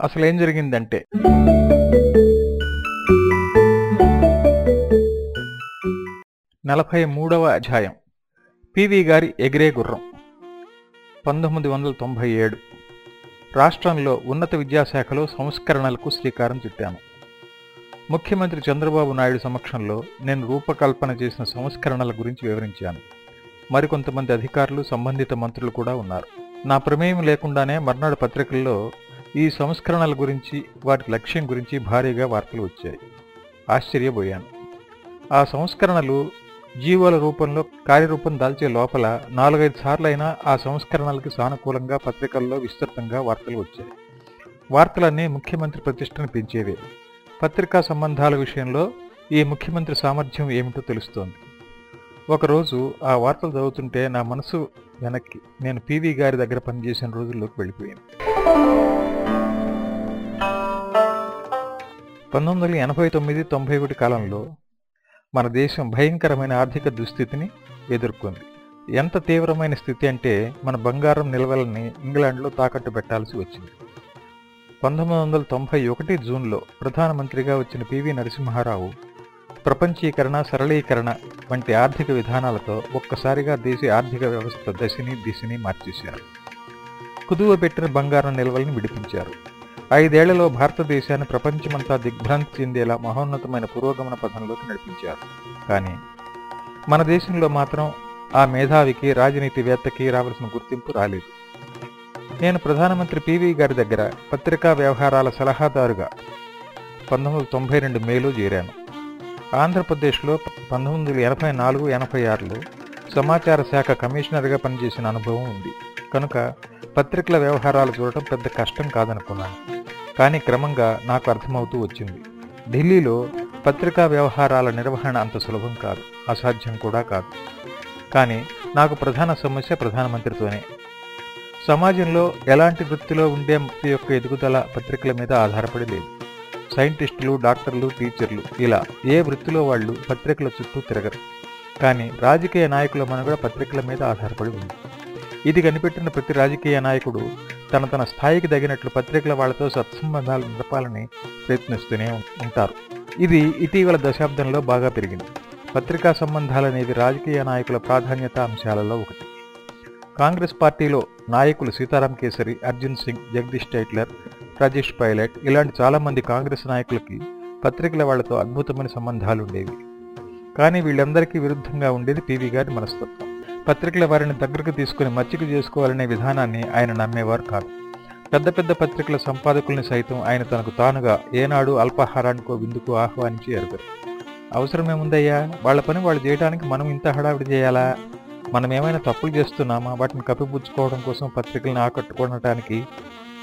అసలేం జరిగిందంటే నలభై మూడవ అధ్యాయం. పివి గారి ఎగిరే గుర్రం. పంతొమ్మిది వందల తొంభై ఏడు. రాష్ట్రంలో ఉన్నత విద్యాశాఖలో సంస్కరణలకు శ్రీకారం చుట్టాను ముఖ్యమంత్రి చంద్రబాబు నాయుడు సమక్షంలో నేను రూపకల్పన చేసిన సంస్కరణల గురించి వివరించాను. మరికొంతమంది అధికారులు సంబంధిత మంత్రులు కూడా ఉన్నారు. నా ప్రమేయం లేకుండానే మర్నాడు పత్రికల్లో ఈ సంస్కరణల గురించి వాటి లక్ష్యం గురించి భారీగా వార్తలు వచ్చాయి. ఆశ్చర్యపోయాను. ఆ సంస్కరణలు జీవోల రూపంలో కార్యరూపం దాల్చే లోపల నాలుగైదు సార్లైనా ఆ సంస్కరణలకి సానుకూలంగా పత్రికల్లో విస్తృతంగా వార్తలు వచ్చాయి. వార్తలన్నీ ముఖ్యమంత్రి ప్రతిష్టను పెంచేవే. పత్రికా సంబంధాల విషయంలో ఈ ముఖ్యమంత్రి సామర్థ్యం ఏమిటో తెలుస్తోంది. ఒకరోజు ఆ వార్తలు చదువుతుంటే నా మనసు వెనక్కి నేను పీవీ గారి దగ్గర పనిచేసిన రోజుల్లోకి వెళ్ళిపోయాను పంతొమ్మిది వందల ఎనభై తొమ్మిది తొంభై ఒకటి కాలంలో మన దేశం భయంకరమైన ఆర్థిక దుస్థితిని ఎదుర్కొంది. ఎంత తీవ్రమైన స్థితి అంటే మన బంగారం నిల్వలని ఇంగ్లాండ్లో తాకట్టు పెట్టాల్సి వచ్చింది. పంతొమ్మిది వందల తొంభై ఒకటి జూన్లో ప్రధానమంత్రిగా వచ్చిన పివి నరసింహారావు ప్రపంచీకరణ సరళీకరణ వంటి ఆర్థిక విధానాలతో ఒక్కసారిగా దేశ ఆర్థిక వ్యవస్థ దశని దిశని మార్చేశారు. కుదువ పెట్టిన బంగారం నిల్వల్ని విడిపించారు. ఐదేళ్ళలో భారతదేశాన్ని ప్రపంచమంతా దిగ్భ్రాంతి చెందేలా మహోన్నతమైన పురోగమన పథంలోకి నడిపించారు. కానీ మన దేశంలో మాత్రం ఆ మేధావికి రాజనీతివేత్తకి రావాల్సిన గుర్తింపు రాలేదు. నేను ప్రధానమంత్రి పివి గారి దగ్గర పత్రికా వ్యవహారాల సలహాదారుగా పంతొమ్మిది వందల తొంభై రెండు మేలో చేరాను. ఆంధ్రప్రదేశ్లో పంతొమ్మిది వందల ఎనభై నాలుగు ఎనభై ఆరులో సమాచార శాఖ కమిషనర్గా పనిచేసిన అనుభవం ఉంది. కనుక పత్రికల వ్యవహారాలు చూడటం పెద్ద కష్టం కాదనుకున్నాను. కానీ క్రమంగా నాకు అర్థమవుతూ వచ్చింది. ఢిల్లీలో పత్రికా వ్యవహారాల నిర్వహణ అంత సులభం కాదు అసాధ్యం కూడా కాదు. కానీ నాకు ప్రధాన సమస్య ప్రధానమంత్రితోనే. సమాజంలో ఎలాంటి వృత్తిలో ఉండే వ్యక్తి యొక్క ఎదుగుదల పత్రికల మీద ఆధారపడి లేదు. సైంటిస్టులు డాక్టర్లు టీచర్లు ఇలా ఏ వృత్తిలో వాళ్ళు పత్రికల చుట్టూ తిరగరు. కానీ రాజకీయ నాయకుల మనుగడ పత్రికల మీద ఆధారపడి ఉంది. ఇది కనిపెట్టిన ప్రతి రాజకీయ నాయకుడు తన తన స్థాయికి తగినట్లు పత్రికల వాళ్ళతో సత్సంబంధాలు నిలపాలని ప్రయత్నిస్తూనే ఉంటారు. ఇది ఇటీవల దశాబ్దంలో బాగా పెరిగింది. పత్రికా సంబంధాలనేవి రాజకీయ నాయకుల ప్రాధాన్యత అంశాలలో ఒకటి. కాంగ్రెస్ పార్టీలో నాయకులు సీతారాం కేసరి అర్జున్ సింగ్ జగదీష్ టైట్లర్ రాజేష్ పైలట్ ఇలాంటి చాలా మంది కాంగ్రెస్ నాయకులకి పత్రికల వాళ్ళతో అద్భుతమైన సంబంధాలు ఉండేవి. కానీ వీళ్ళందరికీ విరుద్ధంగా ఉండేది పీవీ గారి మనస్తత్వం. పత్రికల వారిని దగ్గరకు తీసుకుని మచ్చిక చేసుకోవాలనే విధానాన్ని ఆయన నమ్మేవారు కాదు. పెద్ద పెద్ద పత్రికల సంపాదకుల్ని సైతం ఆయన తనకు తానుగా ఏనాడు అల్పాహారానికో విందుకు ఆహ్వానించి ఎరుగరు. అవసరమేముందయ్యా? వాళ్ళ పని వాళ్ళు చేయడానికి మనం ఇంత హడావిడి చేయాలా? మనం ఏమైనా తప్పులు చేస్తున్నామా? వాటిని కప్పిపుచ్చుకోవడం కోసం పత్రికలను ఆకట్టుకోవడానికి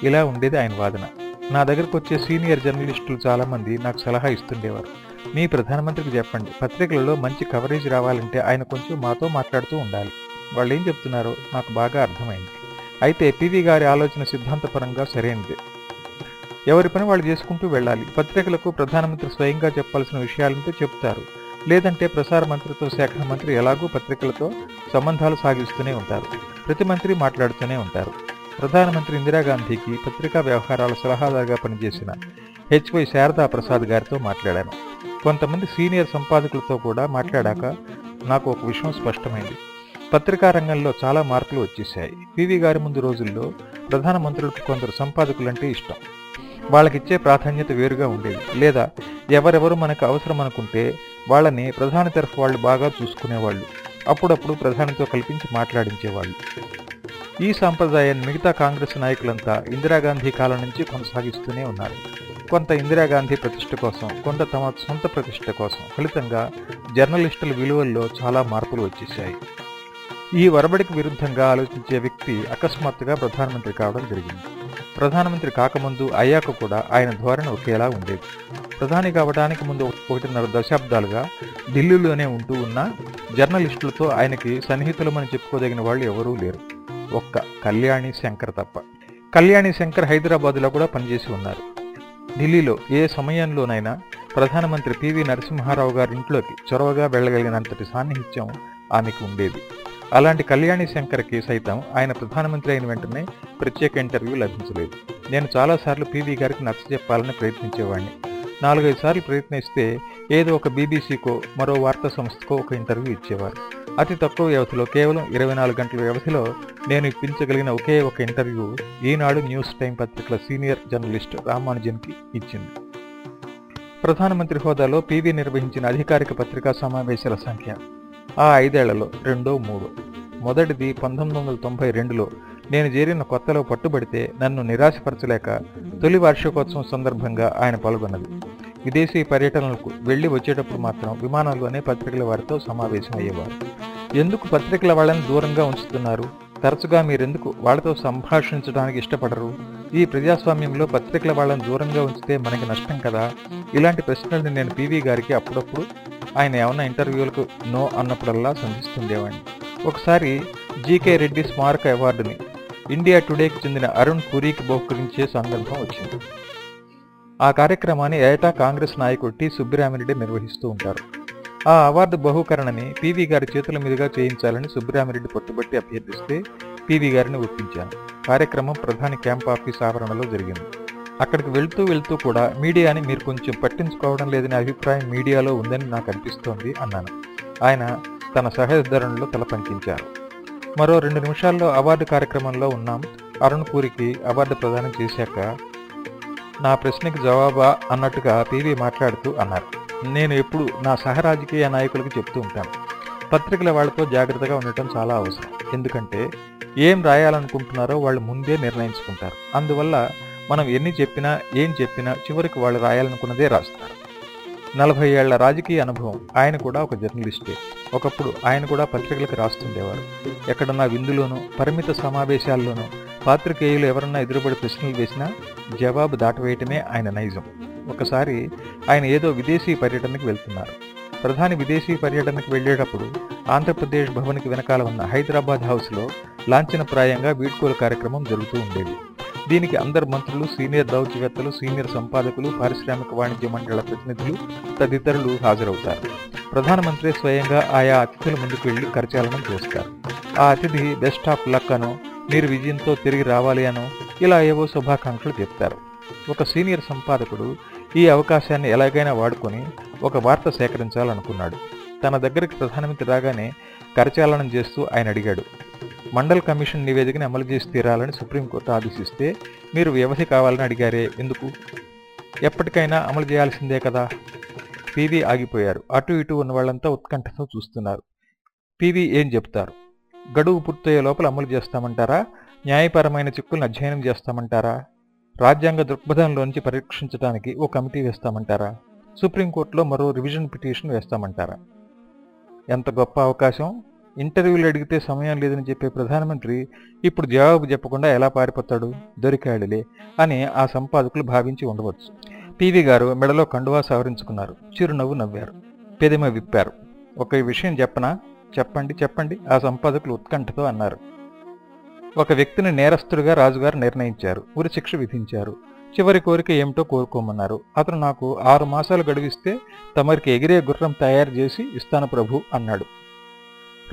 ఇలా ఉండేది ఆయన వాదన. నా దగ్గరకు వచ్చే సీనియర్ జర్నలిస్టులు చాలామంది నాకు సలహా ఇస్తుండేవారు. మీ ప్రధానమంత్రికి చెప్పండి. పత్రికలలో మంచి కవరేజ్ రావాలంటే ఆయన కొంచెం మాతో మాట్లాడుతూ ఉండాలి. వాళ్ళు ఏం చెప్తున్నారో? నాకు బాగా అర్థమైంది. అయితే పివి గారి ఆలోచన సిద్ధాంతపరంగా సరైనదే. ఎవరి పని వాళ్ళు చేసుకుంటూ వెళ్ళాలి. పత్రికలకు ప్రధానమంత్రి స్వయంగా చెప్పాల్సిన విషయాలంటే చెప్తారు. లేదంటే ప్రసార మంత్రిత్వ శాఖ మంత్రి ఎలాగూ పత్రికలతో సంబంధాలు సాగిస్తూనే ఉంటారు. ప్రతి మంత్రి మాట్లాడుతూనే ఉంటారు. ప్రధానమంత్రి ఇందిరాగాంధీకి పత్రికా వ్యవహారాల సలహాదారుగా పనిచేసిన హెచ్వై శారదా ప్రసాద్ గారితో మాట్లాడాను. కొంతమంది సీనియర్ సంపాదకులతో కూడా మాట్లాడాక నాకు ఒక విషయం స్పష్టమైంది. పత్రికా రంగంలో చాలా మార్పులు వచ్చేసాయి పివి గారి ముందు రోజుల్లో ప్రధానమంత్రులకు కొందరు సంపాదకులంటే ఇష్టం. వాళ్ళకిచ్చే ప్రాధాన్యత వేరుగా ఉండేది. లేదా ఎవరెవరు మనకు అవసరం అనుకుంటే వాళ్ళని ప్రధాని తరఫు వాళ్ళు బాగా చూసుకునేవాళ్ళు. అప్పుడప్పుడు ప్రధానితో కల్పించి మాట్లాడించేవాళ్ళు. ఈ సాంప్రదాయాన్ని మిగతా కాంగ్రెస్ నాయకులంతా ఇందిరాగాంధీ కాలం నుంచి కొనసాగిస్తూనే ఉన్నారు. కొంత ఇందిరాగాంధీ ప్రతిష్ట కోసం కొంత తమ సొంత ప్రతిష్ట కోసం ఫలితంగా జర్నలిస్టుల విలువల్లో చాలా మార్పులు వచ్చేశాయి. ఈ వరబడికి విరుద్ధంగా ఆలోచించే వ్యక్తి అకస్మాత్తుగా ప్రధానమంత్రి కావడం జరిగింది. ప్రధానమంత్రి కాకముందు అయ్యాక కూడా ఆయన ధోరణి ఒకేలా ఉండేది. ప్రధాని కావడానికి ముందు ఒకటిన్నర దశాబ్దాలుగా ఢిల్లీలోనే ఉంటూ ఉన్న జర్నలిస్టులతో ఆయనకి సన్నిహితులమని చెప్పుకోదగిన వాళ్ళు ఎవరూ లేరు. ఒక్క కళ్యాణి శంకర్ తప్ప. కళ్యాణి శంకర్ హైదరాబాద్లో కూడా పనిచేసి ఉన్నారు. ఢిల్లీలో ఏ సమయంలోనైనా ప్రధానమంత్రి పివి నరసింహారావు గారి ఇంట్లోకి చొరవగా వెళ్ళగలిగినంతటి సాన్నిహిత్యం ఆమెకు ఉండేది. అలాంటి కళ్యాణి శంకర్కి సైతం ఆయన ప్రధానమంత్రి అయిన వెంటనే ప్రత్యేక ఇంటర్వ్యూ లభించలేదు. నేను చాలాసార్లు పీవీ గారికి నచ్చ చెప్పాలని ప్రయత్నించేవాడిని నాలుగైదు సార్లు ప్రయత్నిస్తే ఏదో ఒక బీబీసీకో మరో వార్తా సంస్థకో ఒక ఇంటర్వ్యూ ఇచ్చేవారు. అతి తక్కువ వ్యవధిలో కేవలం ఇరవై నాలుగు గంటల వ్యవధిలో నేను ఇప్పించగలిగిన ఒకే ఒక ఇంటర్వ్యూ ఈనాడు న్యూస్ టైం పత్రికల సీనియర్ జర్నలిస్ట్ రామానుజన్కి ఇచ్చింది. ప్రధానమంత్రి హోదాలో పీవీ నిర్వహించిన అధికారిక పత్రికా సమావేశాల సంఖ్య ఆ ఐదేళ్ళలో రెండో మూడో. మొదటిది పంతొమ్మిది వందల తొంభై రెండులో నేను చేరిన కొత్తలో పట్టుబడితే నన్ను నిరాశపరచలేక తొలి వార్షికోత్సవం సందర్భంగా ఆయన పాల్గొన్నది. విదేశీ పర్యటనలకు వెళ్ళి వచ్చేటప్పుడు మాత్రం విమానాల్లోనే పత్రికల వారితో సమావేశం అయ్యేవారు. ఎందుకు పత్రికల వాళ్ళని దూరంగా ఉంచుతున్నారు? తరచుగా మీరెందుకు వాళ్ళతో సంభాషించడానికి ఇష్టపడరు? ఈ ప్రజాస్వామ్యంలో పత్రికల వాళ్ళని దూరంగా ఉంచితే మనకి నష్టం కదా? ఇలాంటి ప్రశ్నల్ని నేను పీవీ గారికి అప్పుడప్పుడు ఆయన ఏమన్నా ఇంటర్వ్యూలకు నో అన్నప్పుడల్లా సంధిస్తుండేవాడిని. ఒకసారి జీకే రెడ్డి స్మారక అవార్డుని ఇండియా టుడేకి చెందిన అరుణ్ పురీకి బహుకరించే సందర్భం వచ్చింది. ఆ కార్యక్రమాన్ని ఏటా కాంగ్రెస్ నాయకుడు టి. సుబ్బిరామిరెడ్డి నిర్వహిస్తూ ఉంటారు. ఆ అవార్డు బహుకరణని పీవీ గారి చేతుల మీదుగా చేయించాలని సుబ్బిరామిరెడ్డి పట్టుబట్టి అభ్యర్థిస్తే పీవీ గారిని ఒప్పించాను కార్యక్రమం ప్రధాని క్యాంప్ ఆఫీస్ ఆవరణలో జరిగింది. అక్కడికి వెళ్తూ వెళ్తూ కూడా మీడియాని మీరు కొంచెం పట్టించుకోవడం లేదనే అభిప్రాయం మీడియాలో ఉందని నాకు అనిపిస్తోంది అన్నాను. ఆయన తన సహోదరునిలో తల పంకించారు. మరో రెండు నిమిషాల్లో అవార్డు కార్యక్రమంలో ఉన్నాం. అరుణ్ పూరికి అవార్డు ప్రదానం చేశాక నా ప్రశ్నకి జవాబా అన్నట్టుగా పీవీ మాట్లాడుతూ అన్నారు. నేను ఎప్పుడు నా సహరాజకీయ నాయకులకు చెప్తూ ఉంటాను. పత్రికల వాళ్ళతో జాగ్రత్తగా ఉండటం చాలా అవసరం. ఎందుకంటే ఏం రాయాలనుకుంటున్నారో వాళ్ళు ముందే నిర్ణయించుకుంటారు. అందువల్ల మనం ఎన్ని చెప్పినా ఏం చెప్పినా చివరికి వాళ్ళు రాయాలనుకున్నదే రాస్తారు. నలభై ఏళ్ళ రాజకీయ అనుభవం ఆయన కూడా ఒక జర్నలిస్టే. ఒకప్పుడు ఆయన కూడా పత్రికలకు రాస్తుండేవారు. ఎక్కడన్నా విందులోనూ పరిమిత సమావేశాల్లోనూ పాత్రికేయులు ఎవరన్నా ఎదురుబడి ప్రశ్నలు వేసినా జవాబు దాటవేయటమే ఆయన నైజం. ఒకసారి ఆయన ఏదో విదేశీ పర్యటనకు వెళ్తున్నారు. ప్రధాని విదేశీ పర్యటనకు వెళ్ళేటప్పుడు ఆంధ్రప్రదేశ్ భవన్కి వెనకాల ఉన్న హైదరాబాద్ హౌస్లో లాంఛనప్రాయంగా వీడ్కోలు కార్యక్రమం జరుగుతూ ఉండేది. దీనికి అందరు మంత్రులు సీనియర్ దౌత్యవేత్తలు సీనియర్ సంపాదకులు పారిశ్రామిక వాణిజ్య మండల ప్రతినిధులు తదితరులు హాజరవుతారు. ప్రధానమంత్రి స్వయంగా ఆయా అతిథుల ముందుకు వెళ్ళి కరచాలనం చేస్తారు. ఆ అతిథి బెస్ట్ ఆఫ్ లక్ అను మీరు విజయంతో తిరిగి రావాలి అను ఇలా ఏవో శుభాకాంక్షలు చెప్తారు. ఒక సీనియర్ సంపాదకుడు ఈ అవకాశాన్ని ఎలాగైనా వాడుకొని ఒక వార్త సేకరించాలనుకున్నాడు. తన దగ్గరికి ప్రధానమంత్రి రాగానే కరచాలనం చేస్తూ ఆయన అడిగాడు మండల్ కమిషన్ నివేదికని అమలు చేసి తీరాలని సుప్రీంకోర్టు ఆదేశిస్తే మీరు వ్యవధి కావాలని అడిగారే ఎందుకు? ఎప్పటికైనా అమలు చేయాల్సిందే కదా. పీవీ ఆగిపోయారు. అటు ఇటు ఉన్న వాళ్ళంతా ఉత్కంఠతో చూస్తున్నారు. పీవీ ఏం చెప్తారు? గడువు పూర్తయ్యే లోపల అమలు చేస్తామంటారా? న్యాయపరమైన చిక్కులను అధ్యయనం చేస్తామంటారా? రాజ్యాంగ దృక్పథంలోంచి పరీక్షించడానికి ఓ కమిటీ వేస్తామంటారా? సుప్రీంకోర్టులో మరో రివిజన్ పిటిషన్ వేస్తామంటారా? ఎంత గొప్ప అవకాశం! ఇంటర్వ్యూలు అడిగితే సమయం లేదని చెప్పే ప్రధానమంత్రి ఇప్పుడు జవాబు చెప్పకుండా ఎలా పారిపోతాడు? దొరికాడులే అని ఆ సంపాదకులు భావించి ఉండవచ్చు. పీవీ గారు మెడలో కండువా సవరించుకున్నారు. చిరునవ్వు నవ్వారు. పెదిమ విప్పారు. ఒక విషయం చెప్పనా? చెప్పండి చెప్పండి ఆ సంపాదకులు ఉత్కంఠతో అన్నారు. ఒక వ్యక్తిని నేరస్తుడిగా రాజుగారు నిర్ణయించారు ఉరిశిక్ష విధించారు. చివరి కోరిక ఏమిటో కోరుకోమన్నారు. అతను నాకు ఆరు మాసాలు గడివిస్తే తమరికి ఎగిరే గుర్రం తయారు చేసి ఇస్తాను ప్రభు అన్నాడు.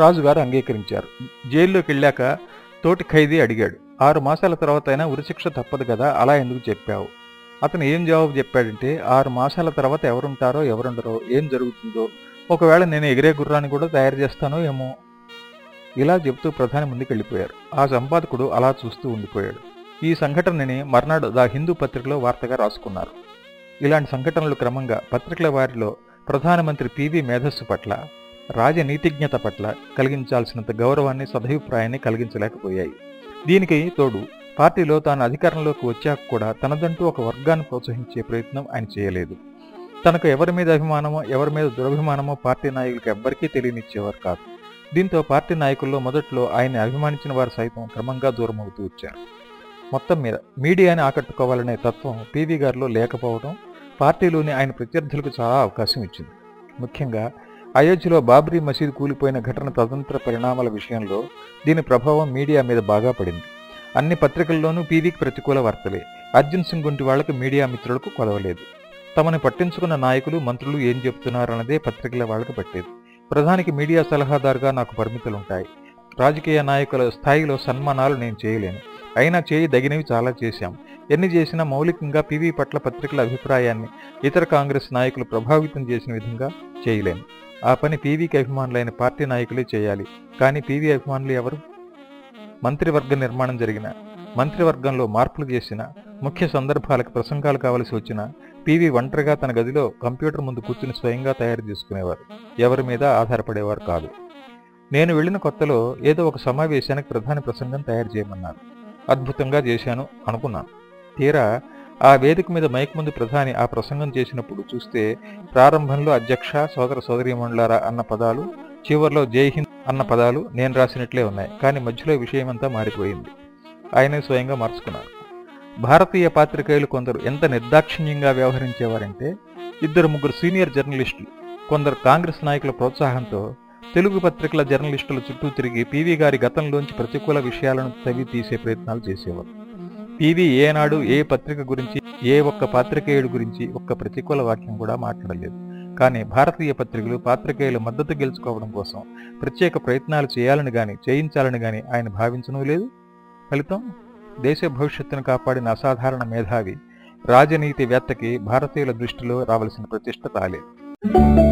రాజుగారు అంగీకరించారు. జైల్లోకి వెళ్ళాక తోటి ఖైదీ అడిగాడు. ఆరు మాసాల తర్వాత అయినా ఉరిశిక్ష తప్పదు కదా అలా ఎందుకు చెప్పావు? అతను ఏం జవాబు చెప్పాడంటే ఆరు మాసాల తర్వాత ఎవరుంటారో ఎవరుండరో ఏం జరుగుతుందో ఒకవేళ నేను ఎగిరే గుర్రాన్ని కూడా తయారు చేస్తాను ఏమో. ఇలా చెబుతూ ప్రధాని ముందుకు వెళ్ళిపోయారు ఆ సంపాదకుడు అలా చూస్తూ ఉండిపోయాడు. ఈ సంఘటనని మర్నాడు ద హిందూ పత్రికలో వార్తగా రాసుకున్నారు. ఇలాంటి సంఘటనలు క్రమంగా పత్రికల వారిలో ప్రధానమంత్రి పివి మేధస్సు పట్ల రాజనీతిజ్ఞత పట్ల కలిగించాల్సినంత గౌరవాన్ని సదభిప్రాయాన్ని కలిగించలేకపోయాయి. దీనికి తోడు పార్టీలో తాను అధికారంలోకి వచ్చాక కూడా తనదంటూ ఒక వర్గాన్ని ప్రోత్సహించే ప్రయత్నం ఆయన చేయలేదు. తనకు ఎవరి మీద అభిమానమో ఎవరి మీద దురభిమానమో పార్టీ నాయకులకు ఎవ్వరికీ తెలియనిచ్చేవారు కాదు. దీంతో పార్టీ నాయకుల్లో మొదట్లో ఆయన్ని అభిమానించిన వారు సైతం క్రమంగా దూరమవుతూ వచ్చారు. మొత్తం మీద మీడియాని ఆకట్టుకోవాలనే తత్వం పీవీ గారిలో లేకపోవడం పార్టీలోని ఆయన ప్రత్యర్థులకు చాలా అవకాశం ఇచ్చింది. ముఖ్యంగా అయోధ్యలో బాబ్రీ మసీద్ కూలిపోయిన ఘటన తదంతర పరిణామాల విషయంలో దీని ప్రభావం మీడియా మీద బాగా పడింది. అన్ని పత్రికల్లోనూ పీవీకి ప్రతికూల వార్తలే. అర్జున్ సింగ్ వంటి వాళ్ళకు మీడియా మిత్రులకు కొలవలేదు. తమని పట్టించుకున్న నాయకులు మంత్రులు ఏం చెప్తున్నారన్నదే పత్రికల వాళ్ళకు పట్టేది. ప్రధానికి మీడియా సలహాదారుగా నాకు పరిమితులుంటాయి. రాజకీయ నాయకుల స్థాయిలో సన్మానాలు నేను చేయలేను. అయినా చేయదగినవి చాలా చేశాం. ఎన్ని చేసినా మౌలికంగా పివి పట్ల పత్రికల అభిప్రాయాన్ని ఇతర కాంగ్రెస్ నాయకులు ప్రభావితం చేసిన విధంగా చేయలేను. ఆ పని పీవీకి అభిమానులైన పార్టీ నాయకులే చేయాలి. కానీ పీవీ అభిమానులు ఎవరు? మంత్రివర్గ నిర్మాణం జరిగిన మంత్రివర్గంలో మార్పులు చేసిన ముఖ్య సందర్భాలకు ప్రసంగాలు కావలసి వచ్చిన పివి ఒంటరిగా తన గదిలో కంప్యూటర్ ముందు కూర్చుని స్వయంగా తయారు చేసుకునేవారు. ఎవరి మీద ఆధారపడేవారు కాదు. నేను వెళ్ళిన కొత్తలో ఏదో ఒక సమావేశానికి ప్రధాన ప్రసంగం తయారు చేయమన్నారు. అద్భుతంగా చేశాను అనుకున్నాను. తీరా ఆ వేదిక మీద మైక్ ముందు ప్రధాని ఆ ప్రసంగం చేసినప్పుడు చూస్తే ప్రారంభంలో అధ్యక్ష సోదర సోదరీమణులారా అన్న పదాలు చివర్లో జై హింద్ అన్న పదాలు నేను రాసినట్లే ఉన్నాయి. కానీ మధ్యలో విషయమంతా మారిపోయింది. ఆయనే స్వయంగా మార్చుకున్నారు. భారతీయ పాత్రికేయులు కొందరు ఎంత నిర్దాక్షిణ్యంగా వ్యవహరించేవారంటే ఇద్దరు ముగ్గురు సీనియర్ జర్నలిస్టులు కొందరు కాంగ్రెస్ నాయకుల ప్రోత్సాహంతో తెలుగు పత్రికల జర్నలిస్టుల చుట్టూ తిరిగి పీవీ గారి గతంలోంచి ప్రతికూల విషయాలను తవ్వి తీసే ప్రయత్నాలు చేసేవారు. పీవీ ఏనాడు ఏ పత్రిక గురించి ఏ ఒక్క పాత్రికేయుడి గురించి ఒక్క ప్రతికూల వాక్యం కూడా మాట్లాడలేదు. కానీ భారతీయ పత్రికలు పాత్రికేయుల మద్దతు గెలుచుకోవడం కోసం ప్రత్యేక ప్రయత్నాలు చేయాలని గాని చేయించాలని గాని ఆయన భావించనూ లేదు? ఫలితం? దేశ భవిష్యత్తును కాపాడిన అసాధారణ మేధావి రాజనీతివేత్తకి భారతీయుల దృష్టిలో రావలసిన ప్రతిష్ట రాలేదు